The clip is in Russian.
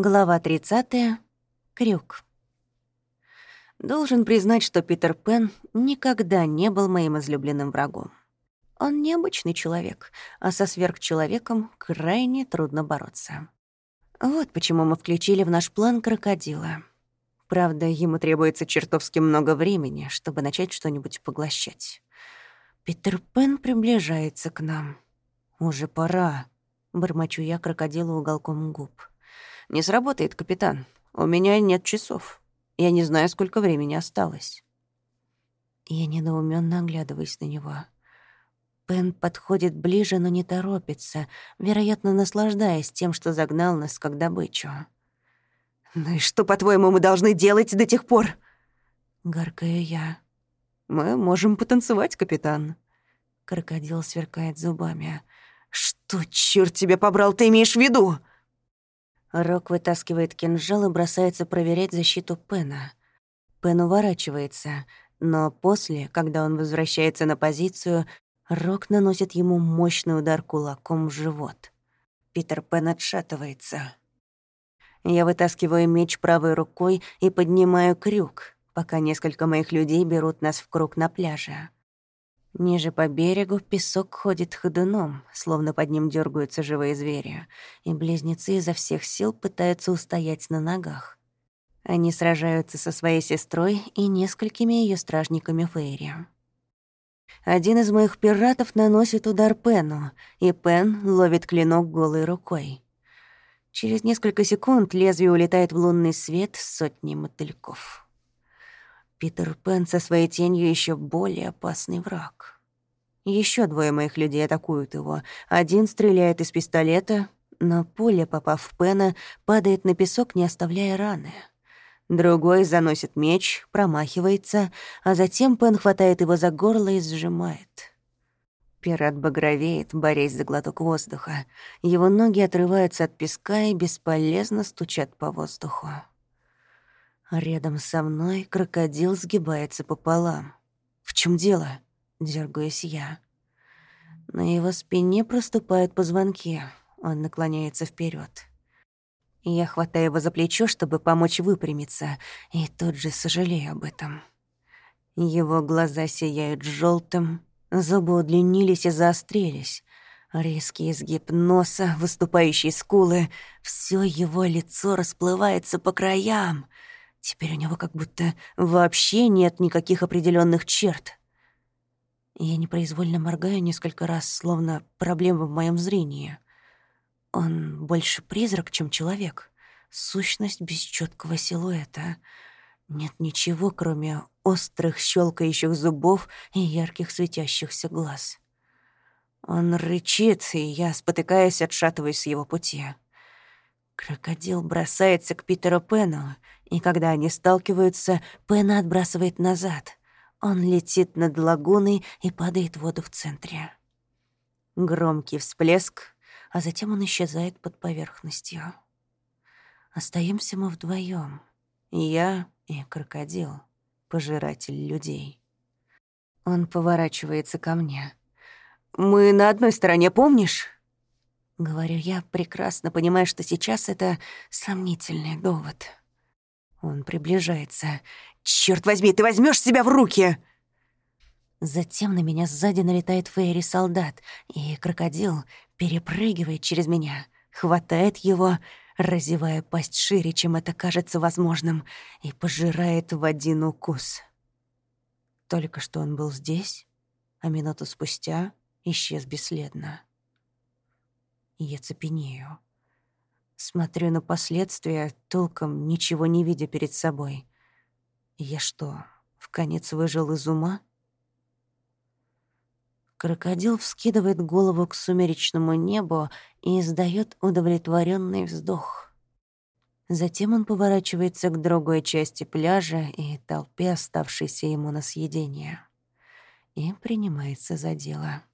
Глава 30. Крюк. Должен признать, что Питер Пен никогда не был моим излюбленным врагом. Он необычный человек, а со сверхчеловеком крайне трудно бороться. Вот почему мы включили в наш план крокодила. Правда, ему требуется чертовски много времени, чтобы начать что-нибудь поглощать. Питер Пен приближается к нам. «Уже пора», — бормочу я крокодилу уголком губ. «Не сработает, капитан. У меня нет часов. Я не знаю, сколько времени осталось». Я недоуменно оглядываюсь на него. Пен подходит ближе, но не торопится, вероятно, наслаждаясь тем, что загнал нас как добычу. «Ну и что, по-твоему, мы должны делать до тех пор?» Гаркаю я. «Мы можем потанцевать, капитан». Крокодил сверкает зубами. «Что, чёрт тебя побрал, ты имеешь в виду?» Рок вытаскивает кинжал и бросается проверять защиту Пена. Пен уворачивается, но после, когда он возвращается на позицию, Рок наносит ему мощный удар кулаком в живот. Питер Пен отшатывается. Я вытаскиваю меч правой рукой и поднимаю крюк, пока несколько моих людей берут нас в круг на пляже. Ниже по берегу песок ходит ходуном, словно под ним дергаются живые звери, и близнецы изо всех сил пытаются устоять на ногах. Они сражаются со своей сестрой и несколькими ее стражниками Фейри. Один из моих пиратов наносит удар Пену, и Пен ловит клинок голой рукой. Через несколько секунд лезвие улетает в лунный свет сотни мотыльков. Питер Пен со своей тенью еще более опасный враг. Еще двое моих людей атакуют его. Один стреляет из пистолета, но пуля, попав в Пена, падает на песок, не оставляя раны. Другой заносит меч, промахивается, а затем Пен хватает его за горло и сжимает. Пират багровеет, борясь за глоток воздуха. Его ноги отрываются от песка и бесполезно стучат по воздуху. Рядом со мной крокодил сгибается пополам. «В чем дело?» — дергаюсь я. На его спине проступают позвонки. Он наклоняется вперед. Я хватаю его за плечо, чтобы помочь выпрямиться, и тут же сожалею об этом. Его глаза сияют желтым, зубы удлинились и заострились. Резкий изгиб носа, выступающие скулы — все его лицо расплывается по краям — Теперь у него как будто вообще нет никаких определенных черт. Я непроизвольно моргаю несколько раз, словно проблема в моем зрении. Он больше призрак, чем человек. Сущность без четкого силуэта. Нет ничего, кроме острых щелкающих зубов и ярких светящихся глаз. Он рычит, и я, спотыкаясь, отшатываюсь с его пути. Крокодил бросается к Питеру Пену, и когда они сталкиваются, Пена отбрасывает назад. Он летит над лагуной и падает в воду в центре. Громкий всплеск, а затем он исчезает под поверхностью. Остаемся мы вдвоем. Я и крокодил, пожиратель людей. Он поворачивается ко мне. «Мы на одной стороне, помнишь?» Говорю я, прекрасно понимая, что сейчас это сомнительный довод. Он приближается. Черт возьми, ты возьмешь себя в руки!» Затем на меня сзади налетает Фейри-солдат, и крокодил перепрыгивает через меня, хватает его, разевая пасть шире, чем это кажется возможным, и пожирает в один укус. Только что он был здесь, а минуту спустя исчез бесследно. Я цепенею. Смотрю на последствия, толком ничего не видя перед собой. Я что, в конец выжил из ума? Крокодил вскидывает голову к сумеречному небу и издает удовлетворенный вздох. Затем он поворачивается к другой части пляжа и толпе, оставшейся ему на съедение, и принимается за дело.